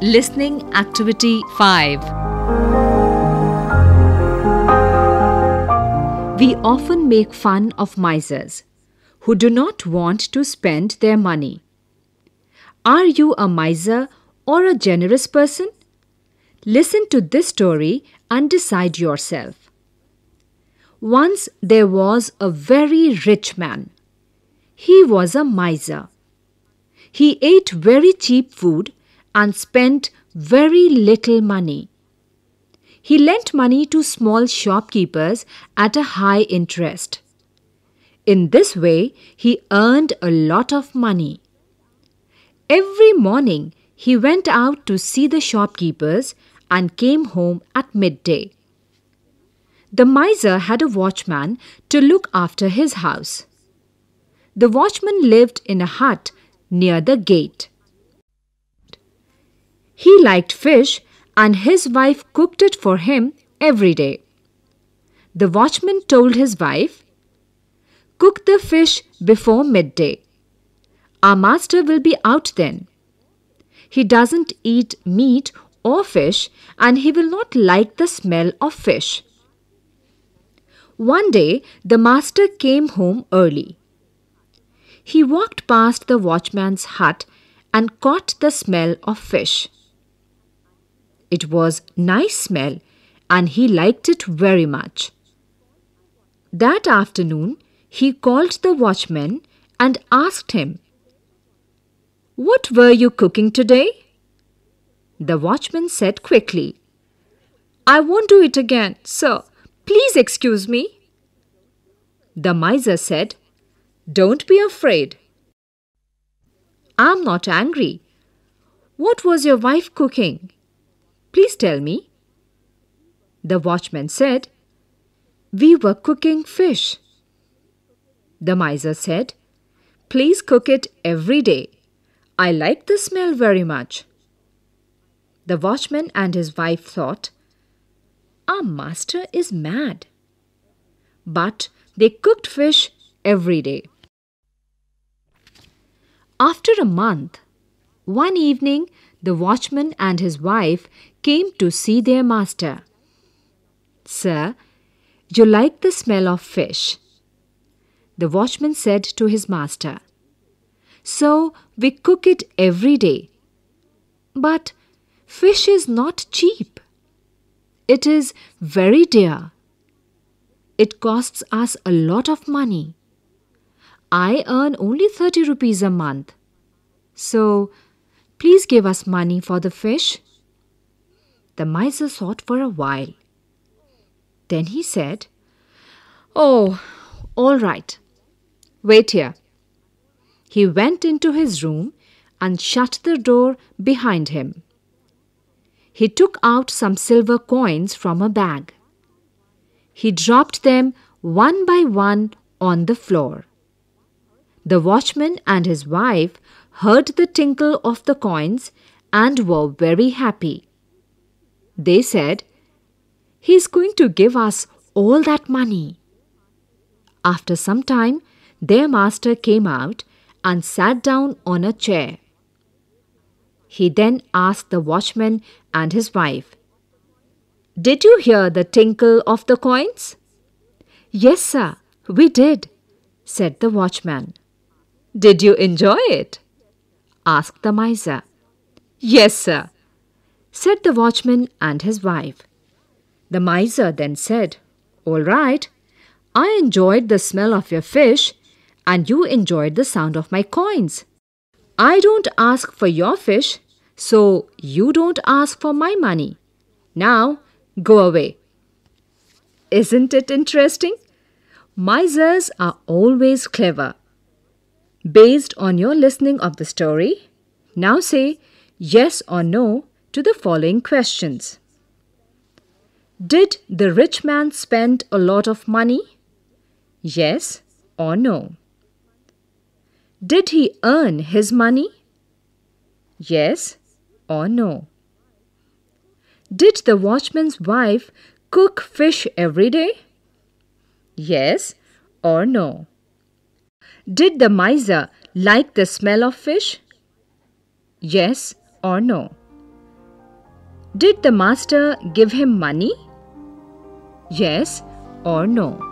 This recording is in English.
Listening Activity 5 We often make fun of misers who do not want to spend their money. Are you a miser or a generous person? Listen to this story and decide yourself. Once there was a very rich man. He was a miser. He ate very cheap food and spent very little money. He lent money to small shopkeepers at a high interest. In this way, he earned a lot of money. Every morning, he went out to see the shopkeepers and came home at midday. The miser had a watchman to look after his house. The watchman lived in a hut near the gate. He liked fish and his wife cooked it for him every day. The watchman told his wife, Cook the fish before midday. Our master will be out then. He doesn't eat meat or fish and he will not like the smell of fish. One day the master came home early. He walked past the watchman's hut and caught the smell of fish. It was nice smell and he liked it very much. That afternoon he called the watchman and asked him, What were you cooking today? The watchman said quickly, I won't do it again, sir. Please excuse me. The miser said, Don't be afraid. I'm not angry. What was your wife cooking? Please tell me. The watchman said, We were cooking fish. The miser said, Please cook it every day. I like the smell very much. The watchman and his wife thought, Our master is mad. But they cooked fish every day. After a month, one evening the watchman and his wife came to see their master. Sir, you like the smell of fish? The watchman said to his master. So we cook it every day. But Fish is not cheap. It is very dear. It costs us a lot of money. I earn only 30 rupees a month. So, please give us money for the fish. The miser thought for a while. Then he said, Oh, all right. Wait here. He went into his room and shut the door behind him he took out some silver coins from a bag. He dropped them one by one on the floor. The watchman and his wife heard the tinkle of the coins and were very happy. They said, He is going to give us all that money. After some time, their master came out and sat down on a chair. He then asked the watchman and his wife, Did you hear the tinkle of the coins? Yes, sir, we did, said the watchman. Did you enjoy it? asked the miser. Yes, sir, said the watchman and his wife. The miser then said, All right, I enjoyed the smell of your fish, and you enjoyed the sound of my coins. I don't ask for your fish, so you don't ask for my money. Now go away. Isn't it interesting? Misers are always clever. Based on your listening of the story, now say yes or no to the following questions. Did the rich man spend a lot of money? Yes or no? Did he earn his money? Yes or no? Did the watchman's wife cook fish every day? Yes or no? Did the miser like the smell of fish? Yes or no? Did the master give him money? Yes or no?